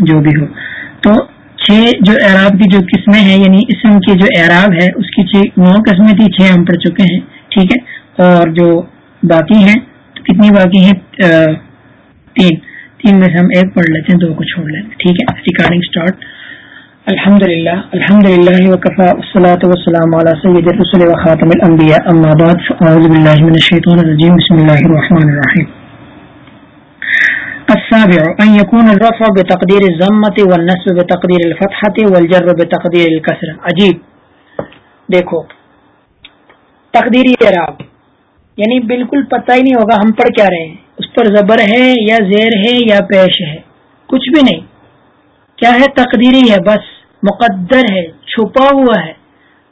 جو بھی ہو۔ تو چھ جو اعراب کی جو قسمیں ہیں یعنی اسم کی جو اعراب ہے اس کی چھ نو قسمیں تھی، چھ ہم پڑھ چکے ہیں، ٹھیک ہے؟ اور جو باقی ہیں تو کتنی باقی ہیں؟ تین۔ تین میں سے ہم ایک پڑھ لیتے ہیں، دو کو چھوڑ لیتے ہیں، ٹھیک ہے؟ ریکارڈنگ اسٹارٹ الحمد للہ الحمد للہ وقفا الصلاۃ والسلام علی سید الرسل وخاتم الانبیاء، اما بعد، فاعوذ باللہ من الشیطان الرجیم، بسم اللہ الرحمن الرحیم۔ السابع ان يكون الرفع بتقدير الضمه والنصب بتقدير الفتحه والجر بتقدير الكسر. عجیب دیکھو. تقدیری اعراب. یعنی بالکل پتہ ہی نہیں ہوگا ہم پڑھ کیا رہے ہیں. اس پر زبر ہے یا زیر ہے یا پیش ہے. کچھ بھی نہیں. کیا ہے تقدیری ہے؟ بس مقدر ہے. چھپا ہوا ہے.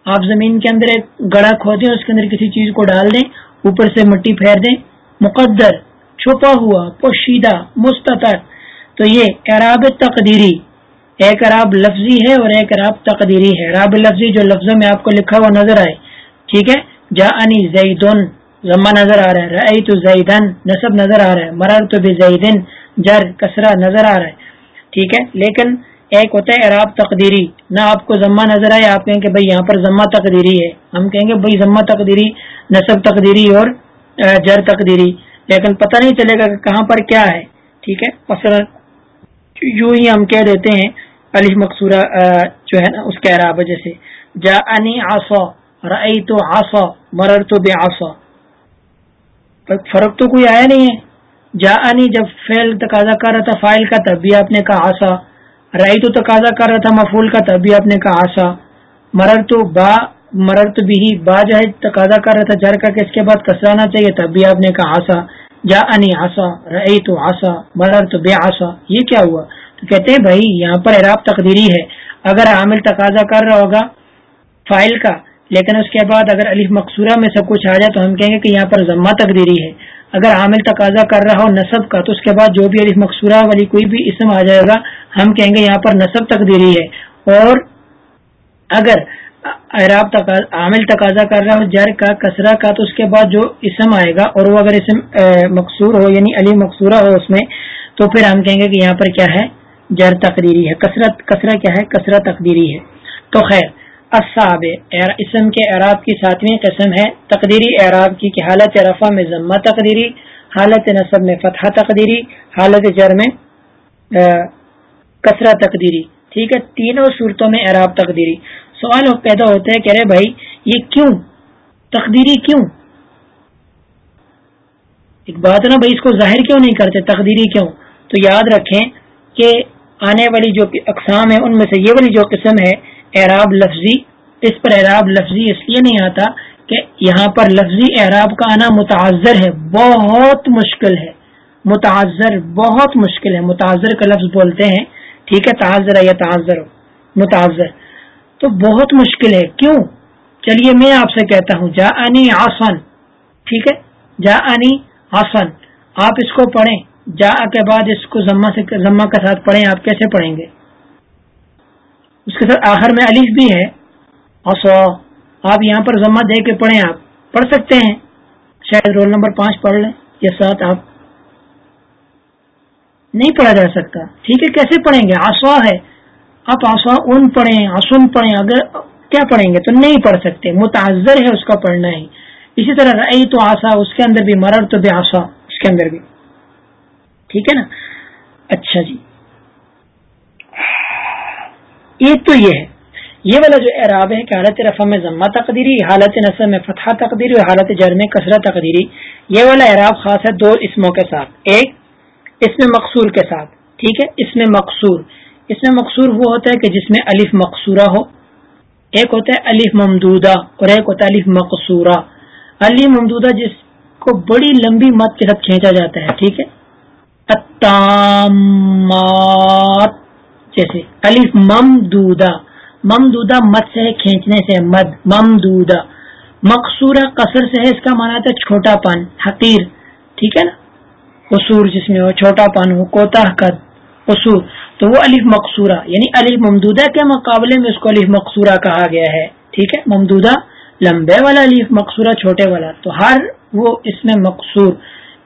آپ زمین کے اندر ایک گڑا کھودیں اس کے اندر کسی چیز کو ڈال دیں، اوپر سے مٹی پھیر دیں، مقدر. چھپا ہوا، پوشیدہ مستطر تو یہ اعراب تقدیری، ایک عراب لفظی ہے اور ایک عراب تقدیری ہے۔ عراب لفظی جو لفظوں میں آپ کو لکھا ہوا نظر آئے، ٹھیک ہے؟ جا انی زیدن ضمہ نظر آ رہا ہے۔ رئی تو زیدن، نصب نظر آ رہا ہے۔ مرر تو بھی زیدن جر کسرا نظر آ رہا ہے۔ ٹھیک ہے؟ لیکن ایک ہوتا ہے عراب تقدیری۔ نہ آپ کو ضمہ نظر آئے، آپ کہیں کہ بھائی یہاں پر ضمہ تقدیری ہے۔ ہم کہیں گے بھائی ضمہ تقدیری، نصب تقدیری اور جر تقدیری۔ لیکن پتہ نہیں چلے گا کہ کہاں پر کیا ہے، ٹھیک ہے؟ مثلا یوں ہی ہم کہہ دیتے ہیں، علی مقصورہ جو ہے نا، اس کے عراب جیسے جا انی آسا رئی تو آسا مرر تو بے آسا فرق تو کوئی آیا نہیں ہے۔ جا انی جب فیل تقاضا کر رہا تھا فائل کا، تب بھی آپ نے کہا آسا رائی تو تقاضا کر رہا تھا مفول کا، تب بھی آپ نے کہا آسا مرر تو با مرر تو بھی با جو تقاضا کر رہا تھا جر کا کہ اس کے بعد کسرانا چاہیے تب بھی آپ نے کہا آسا، جا انی آسا رئی تو آسا مرر تو بے آسا۔ یہ کیا ہوا؟ تو کہتے ہیں بھائی، یہاں پر عراب تقدیری ہے۔ اگر عامل تقاضا کر رہا ہوگا فائل کا، لیکن اس کے بعد اگر علیف مقصورہ میں سب کچھ آ جائے تو ہم کہیں گے کہ یہاں پر ضمہ تقدیری ہے۔ اگر عامل تقاضا کر رہا ہو نصب کا، تو اس کے بعد جو بھی علیف مقصورہ والی کوئی بھی اسم آ جائے گا، ہم کہیں گے یہاں پر نصب تقدیری ہے۔ اور اگر عراب عامل تقاضا کر رہا ہو جر کا کسرا کا، تو اس کے بعد جو اسم آئے گا، اور وہ اگر اسم مقصور ہو یعنی علی مقصورہ ہو اس میں، تو پھر ہم کہیں گے کہ یہاں پر کیا ہے؟ جر تقدیری ہے کثرت کسرا کیا ہے؟ کثرت تقدیری ہے۔ تو خیر اصاب اسم کے اعراب کی ساتویں قسم ہے، تقدیری اعراب کی کہ حالت رفع میں ضمہ تقدیری، حالت نصب میں فتح تقدیری، حالت جر میں کثرہ تقدیری۔ ٹھیک ہے، تینوں صورتوں میں اعراب تقدیری۔ سوال پیدا ہوتا ہے کہ ارے بھائی، یہ کیوں؟ تقدیری کیوں؟ ایک بات نا بھائی، اس کو ظاہر کیوں نہیں کرتے؟ تقدیری کیوں؟ تو یاد رکھیں کہ آنے والی جو اقسام ہے ان میں سے یہ والی جو قسم ہے، اعراب لفظی، اس پر اعراب لفظی اس لیے نہیں آتا کہ یہاں پر لفظی اعراب کا آنا متاثر ہے، بہت مشکل ہے۔ متاثر بہت مشکل ہے۔ متاثر کا لفظ بولتے ہیں، ٹھیک ہے تعذر یا تعذر متاثر تو بہت مشکل ہے۔ کیوں؟ چلیے میں آپ سے کہتا ہوں جا انی آسن ٹھیک ہے؟ جا انی آسن آپ اس کو پڑھیں۔ جا کے بعد اس کو ضمہ سے ضمہ کے ساتھ پڑھیں۔ آپ کیسے پڑھیں گے؟ اس کے ساتھ آخر میں الف بھی ہے۔ اور آپ یہاں پر ضمہ دے کے پڑھیں آپ۔ پڑھ سکتے ہیں۔ شاید رول نمبر پانچ پڑھ لیں۔ یا سات آپ۔ نہیں پڑھا جا سکتا۔ ٹھیک ہے؟ کیسے پڑھیں گے؟ آسوا ہے۔ آپ آسوا ان پڑھیں، آسن پڑھیں، اگر کیا پڑھیں گے؟ تو نہیں پڑھ سکتے متاثر ہے اس کا پڑھنا ہی۔ اسی طرح رئی تو آسا، اس کے اندر بھی مرر تو بھی آسا اس کے اندر بھی۔ ٹھیک ہے نا؟ اچھا جی۔ ایک تو یہ ہے۔ یہ والا جو اعراب ہے کہ حالت رفع میں ضمہ تقدیری، حالت نصب میں فتح تقدیری اور حالت جر میں کثرت تقدیری، یہ والا اعراب خاص ہے دو اسموں کے ساتھ۔ ایک، اس میں مقصور کے ساتھ۔ ٹھیک ہے؟ اس میں مقصور اس میں مقصور وہ ہوتا ہے کہ جس میں الف مقصورہ ہو، ایک ہوتا ہے الف ممدودہ اور ایک ہوتا ہے الف مقصورہ۔ الف ممدودہ جس کو بڑی لمبی مت کے ساتھ کھینچا جاتا ہے، ٹھیک ہے؟ جیسے الف ممدودہ۔ ممدودہ مت سے ہے، کھینچنے سے مد، ممدودہ۔ مقصورہ قصر سے ہے، اس کا مانا تھا چھوٹا پن، حقیر۔ ٹھیک ہے نا؟ قصور جس میں ہو، چھوٹا پن ہو کوتا قد، قصور۔ تو وہ الف مقصورہ یعنی الف ممدودہ کے مقابلے میں اس کو الف مقصورہ کہا گیا ہے، ٹھیک ہے؟ ممدودہ لمبے والا الف مقصورہ، چھوٹے والا، تو ہر وہ اس میں مقصور،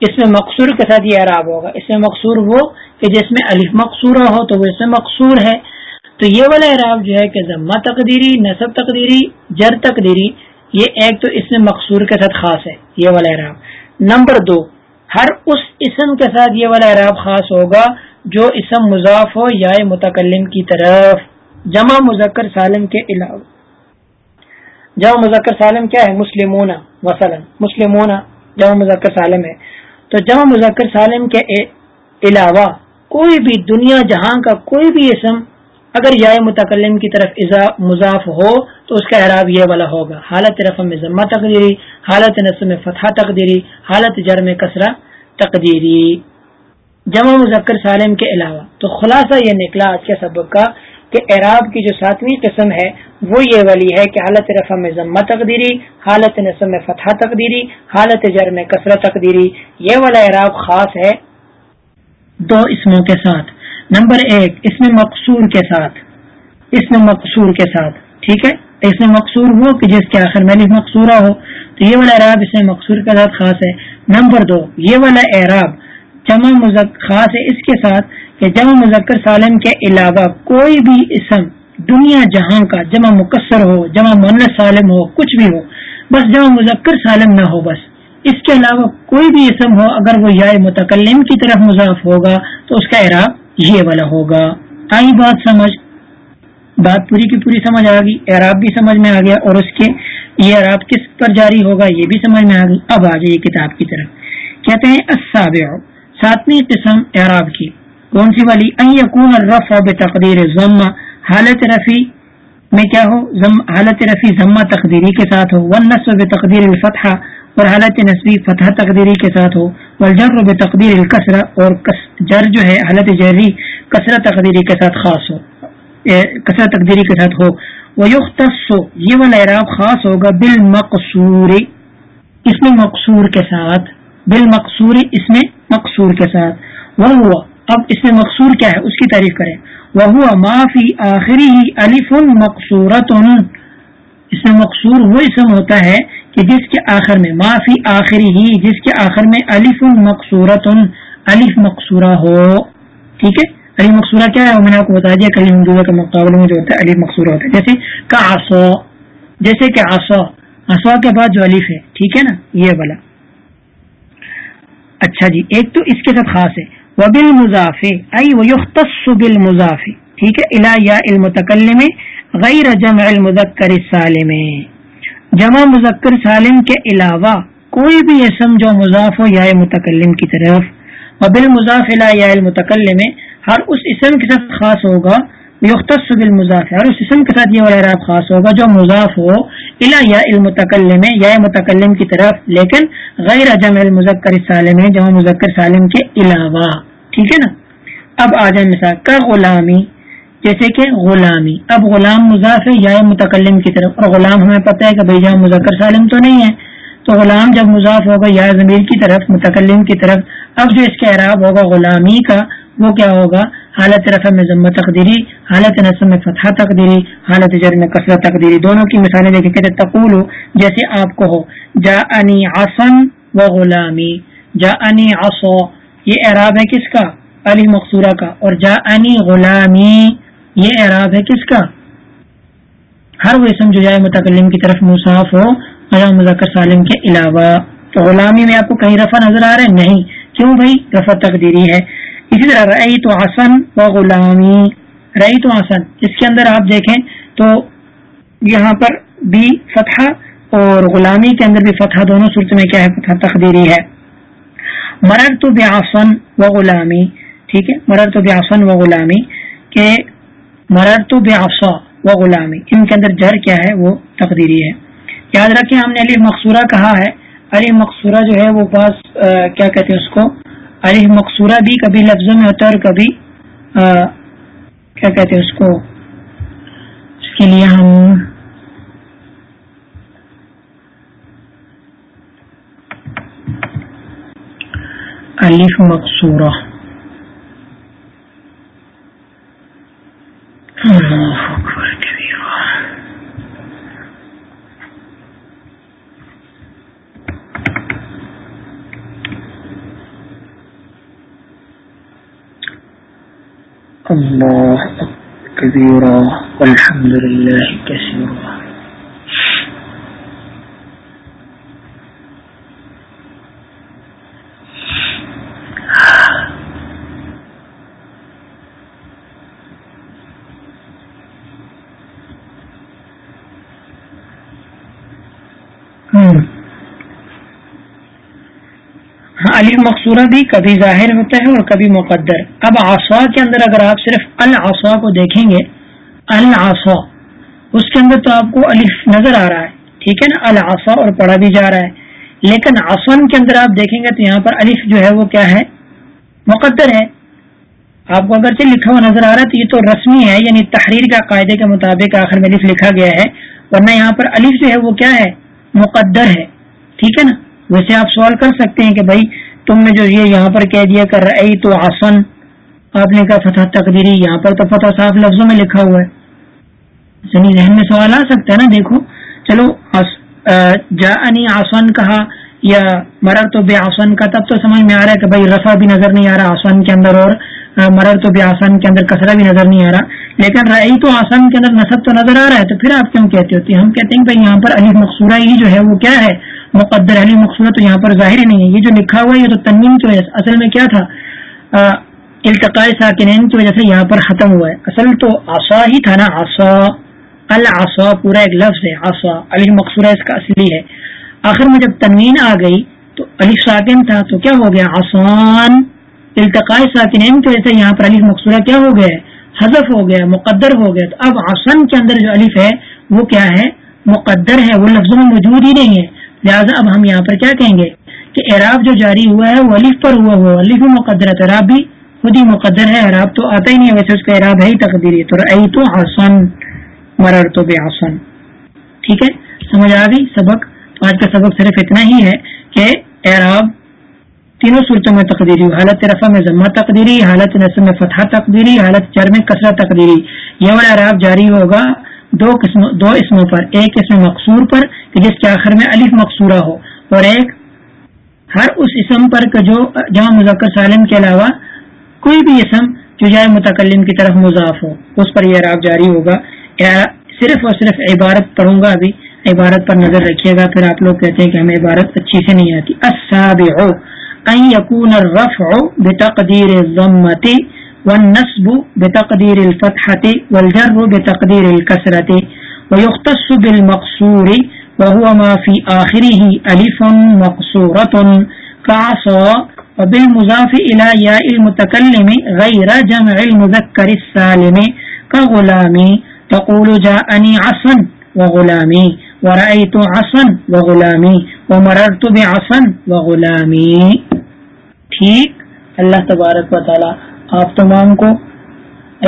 اس میں مقصور کے ساتھ یہ عراب ہوگا، اس میں مقصور وہ کہ جس میں الف مقصورہ ہو تو وہ اس میں مقصور ہے۔ تو یہ والا عراب جو ہے کہ ضمہ تقدیری نصب تقدیری، جر تقدیری، یہ ایک تو اس میں مقصور کے ساتھ خاص ہے، یہ والا عراب نمبر دو، ہر اس اسم کے ساتھ یہ والا عراب خاص ہوگا جو اسم مضاف ہو، یا متکلم کی طرف۔ جمع مذکر سالم کے علاوہ۔ جمع مذکر سالم کیا ہے؟ مسلمون، مثلا۔ مسلمون جمع مذکر سالم ہے۔ تو جمع مذکر سالم کے علاوہ کوئی بھی دنیا جہاں کا کوئی بھی اسم اگر یا متکلم کی طرف مضاف ہو، تو اس کا اعراب یہ والا ہوگا۔ حالت رفع میں ضمہ تقدیری، حالت نصب میں فتح تقدیری، حالت جر میں کسرہ تقدیری۔ جمع مذکر سالم کے علاوہ۔ تو خلاصہ یہ نکلا آج کے سبق کا کہ اعراب کی جو ساتویں قسم ہے، وہ یہ والی ہے کہ حالت رفع میں ضمہ تقدیری، حالت نصب میں فتح تقدیری، حالت جر میں کثرت تقدیری۔ یہ والا اعراب خاص ہے دو اسموں کے ساتھ۔ نمبر ایک اس میں مقصور کے ساتھ۔ اس میں مقصور کے ساتھ، ٹھیک ہے؟ اس میں مقصور ہو کہ جس کے آخر میں مقصورہ ہو۔ تو یہ والا اعراب اس میں مقصور کے ساتھ خاص ہے۔ نمبر دو، یہ والا اعراب جمع مذکر خاص ہے اس کے ساتھ کہ جمع مذکر سالم کے علاوہ کوئی بھی اسم دنیا جہاں کا جمع مقصر ہو، جمع من سالم ہو، کچھ بھی ہو، بس جمع مذکر سالم نہ ہو بس۔ اس کے علاوہ کوئی بھی اسم ہو، اگر وہ یا متکلم کی طرف مضاف ہوگا تو اس کا اعراب یہ والا ہوگا۔ آئی بات سمجھ۔ بات پوری کی پوری سمجھ آ گئی، اعراب بھی سمجھ میں آ گیا اور اس کے یہ اعراب کس پر جاری ہوگا یہ بھی سمجھ میں آ گئی۔ اب آ جائیے کتاب کی طرف۔ کہتے ہیں ساتویں قسم اعراب کی۔ کون سی والی؟ یقون الرفع بتقدیر ضمہ حالت رفی میں کیا ہو؟ حالت رفی ضمہ تقدیری کے ساتھ ہو۔ والنصب بتقدیر الفتح اور حالت نصبی فتح تقدیری کے ساتھ ہو۔ والجر بتقدیر الکسر اور جر جو ہے حالت جری کثرت تقدیری کے ساتھ خاص ہو۔ کثرت تقدیری کے ساتھ ہو۔ وہ یختص یہ والا اعراب خاص ہوگا بالمقصور۔ اس میں مقصور کے ساتھ، بالمقصور اس میں مقصور کے ساتھ۔ وہ ہوا اب اس میں مقصور کیا ہے؟ اس کی تعریف کریں۔ وہ ہوا معافی آخری ہی الف مقصورت اس میں مقصور وہ اسم ہوتا ہے کہ جس کے آخر میں معافی آخری ہی جس کے آخر میں الف مقصورت الف مقصورہ ہو۔ ٹھیک ہے؟ علی مقصورہ کیا ہے؟ میں نے آپ کو بتا دیا کلی اردو کے مقابلے میں جو ہوتا ہے علی مقصورہ ہوتا ہے۔ جیسے کا آسو جیسے کہ آسو آسو کے بعد جو الف ہے، ٹھیک ہے نا؟ یہ والا۔ اچھا جی ایک تو اس کے ساتھ خاص ہے۔ وبل مضافی ائی بل مضافی ٹھیک ہے؟ الا یا المتکلم غیر جمع المذکر سالم۔ جمع مذکر سالم کے علاوہ کوئی بھی اسم جو مضاف ہو، یا متکلم کی طرف۔ وبل مضاف الا یا المتکلم ہر اس اسم کے ساتھ خاص ہوگا۔ یختص بالمضاف، ہر اس اسم کے ساتھ یہ والا خاص ہوگا جو مضاف ہو۔ الا یا المتکلم یا متکلم کی طرف، لیکن غیر جمع المذکر سالم جمع مذکر سالم کے علاوہ۔ ٹھیک ہے نا؟ اب آ جائیں مثال کا غلامی جیسے کہ غلامی۔ اب غلام مضاف ہے یا متکلم کی طرف، اور غلام ہمیں پتہ ہے کہ بھائی جہاں مذکر سالم تو نہیں ہے۔ تو غلام جب مضاف ہوگا یا ضمیر کی طرف، متکلم کی طرف، اب جو اس کا اعراب ہوگا غلامی کا وہ کیا ہوگا؟ حالت رفع میں ضمہ تقدیری، حالت نصب میں فتح تقدیری، حالت جر میں کثرت تقدیری، دونوں کی مثالیں دیکھیں کہتے تقول جیسے آپ کو ہو جا انی آسن و غلامی جا انی آسو یہ اعراب ہے کس کا؟ علی مقصورہ کا، اور جا انی غلامی، یہ اعراب ہے کس کا؟ ہر وہ اسم جو جائے متکلم کی طرف مصاف ہو مذکر سالم کے علاوہ۔ تو غلامی میں آپ کو کہیں رفع نظر آ رہا ہے؟ نہیں۔ کیوں بھائی؟ رفع تقدیری ہے۔ اسی طرح رئی تو حسن و غلامی رئی تو حسن اس کے اندر آپ دیکھیں تو یہاں پر بھی فتح اور غلامی کے اندر بھی فتح دونوں صورت میں کیا ہے؟ فتح تقدیری ہے۔ مرر تو بیاسن و غلامی، ٹھیک ہے؟ مرر تو بیاسن و غلامی کہ مرر تو بیاسا و غلامی، ان کے اندر جر کیا ہے؟ وہ تقدیری ہے۔ یاد رکھیں ہم نے علی مقصورہ کہا ہے۔ علی مقصورہ جو ہے وہ بس کیا کہتے ہیں اس کو؟ علی مقصورہ بھی، کبھی لفظوں میں ہوتا ہے اور کبھی کیا کہتے ہیں اس کو؟ اس کے لیے ہم الف مقصورہ۔ الله كبيرا والحمد لله كثيرا. علی مقصورہ بھی کبھی ظاہر ہوتا ہے اور کبھی مقدر۔ اب آسوا کے اندر اگر آپ صرف الآسوا کو دیکھیں گے الآسوا اس کے اندر تو آپ کو الف نظر آ رہا ہے، ٹھیک ہے نا؟ الآسا اور پڑھا بھی جا رہا ہے۔ لیکن آسون کے اندر آپ دیکھیں گے تو یہاں پر الف جو ہے وہ کیا ہے؟ مقدر ہے۔ آپ کو اگر لکھا ہوا نظر آ رہا ہے تو یہ تو رسمی ہے یعنی تحریر کا قاعدے کے مطابق آخر میں الف لکھا گیا ہے، ورنہ یہاں پر الف جو ہے وہ کیا ہے؟ مقدر ہے۔ ٹھیک ہے نا؟ ویسے آپ سوال کر سکتے ہیں کہ بھائی تم نے جو یہ یہاں پر کہہ دیا کر رہی تو آسن آپ نے کہا فتح تقدیری، یہاں پر تو فتح صاف لفظوں میں لکھا ہوا ہے۔ یعنی ذہن میں سوال آ سکتا ہے نا، دیکھو، چلو جا انی آسن کہا۔ یا مرر تو بے آسن کا تب تو سمجھ میں آ رہا ہے کہ بھائی رفا بھی نظر نہیں آ رہا آسن کے اندر اور مرر تو بے آسن کے اندر کسرا بھی نظر نہیں آ رہا۔ لیکن رئی تو آسن کے اندر نصب تو نظر آ رہا ہے، تو پھر آپ کیوں کہتے ہوتے ہیں ہم کہتے ہیں بھائی یہاں پر علی مقصورہ ہی جو ہے وہ کیا ہے؟ مقدر علی مقصورہ تو یہاں پر ظاہر ہی نہیں ہے۔ یہ جو لکھا ہوا ہے، یہ تو تنوین کی وجہ سے۔ اصل میں کیا تھا؟ التقاء ساکنین کی وجہ سے یہاں پر ختم ہوا ہے۔ اصل تو آسا ہی تھا نا آسا السا پورا ایک لفظ ہے آسا علی مقصورہ اس کا اصلی ہے۔ آخر میں جب تنوین آ گئی تو علی ساکن تھا تو کیا ہو گیا؟ آسان، التقاء ساکنین کی وجہ سے یہاں پر علی مقصورہ کیا ہو گیا؟ حذف ہو گیا، مقدر ہو گیا۔ تو اب آسن کے اندر جو الف ہے، وہ کیا ہے؟ مقدر ہے، وہ لفظوں میں موجود ہی نہیں ہے۔ لہٰذا اب ہم یہاں پر کیا کہیں گے؟ کہ اعراب جو جاری ہوا ہے، وہ علیف پر ہوا ہوا۔ علیف مقدر ہے اعراب بھی خود ہی مقدر ہے، اعراب تو آتا ہی نہیں ہے۔ ویسے اس کا اعراب ہے ہی تقدیری تو رئی تو آسن مرر تو بے آسن ٹھیک ہے؟ سمجھ آ گئی سبق؟ آج کا سبق صرف اتنا ہی ہے کہ اعراب تینوں صورتوں میں تقدیری، حالت رفع میں ضمہ تقدیری، حالت نصب میں فتح تقدیری، حالت چر میں کثرت تقدیری۔ یہ والا اعراب جاری ہوگا دو قسم، دو اسموں پر، ایک اسم مقصور پر کہ جس کے آخر میں الف مقصورہ ہو اور ایک ہر اس اسم پر جو جہاں مذکر سالم کے علاوہ کوئی بھی اسم جو جائے متکلم کی طرف مضاف ہو، اس پر یہ راب جاری ہوگا۔ صرف اور صرف عبارت پڑھوں گا ابھی۔ عبارت پر نظر رکھیے گا، پھر آپ لوگ کہتے ہیں کہ ہمیں عبارت اچھی سے نہیں آتی۔ یقون الرفع بتقدیر الضمتی والنصب بتقدير الفتحة والجر بتقدير الكسرة ويختص بالمقصور وهو ما في آخره ألف مقصورة كعصا وبالمضاف إلى ياء المتكلم غير جمع المذكر السالم كغلامي تقول جاءني عصا وغلامي ورأيت عصا وغلامي، ومررت بعصا وغلامي. ٹھیک؟ اللہ تبارک و تعالی آپ تمام کو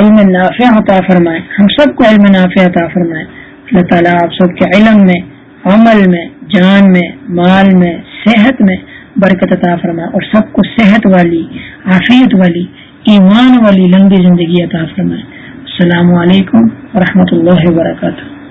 علم نافع عطا فرمائے، ہم سب کو علم نافع عطا فرمائے۔ اللہ تعالیٰ آپ سب کے علم میں، عمل میں، جان میں، مال میں، صحت میں برکت عطا فرمائے، اور سب کو صحت والی، عافیت والی، ایمان والی لمبی زندگی عطا فرمائے۔ السلام علیکم ورحمۃ اللہ وبرکاتہ۔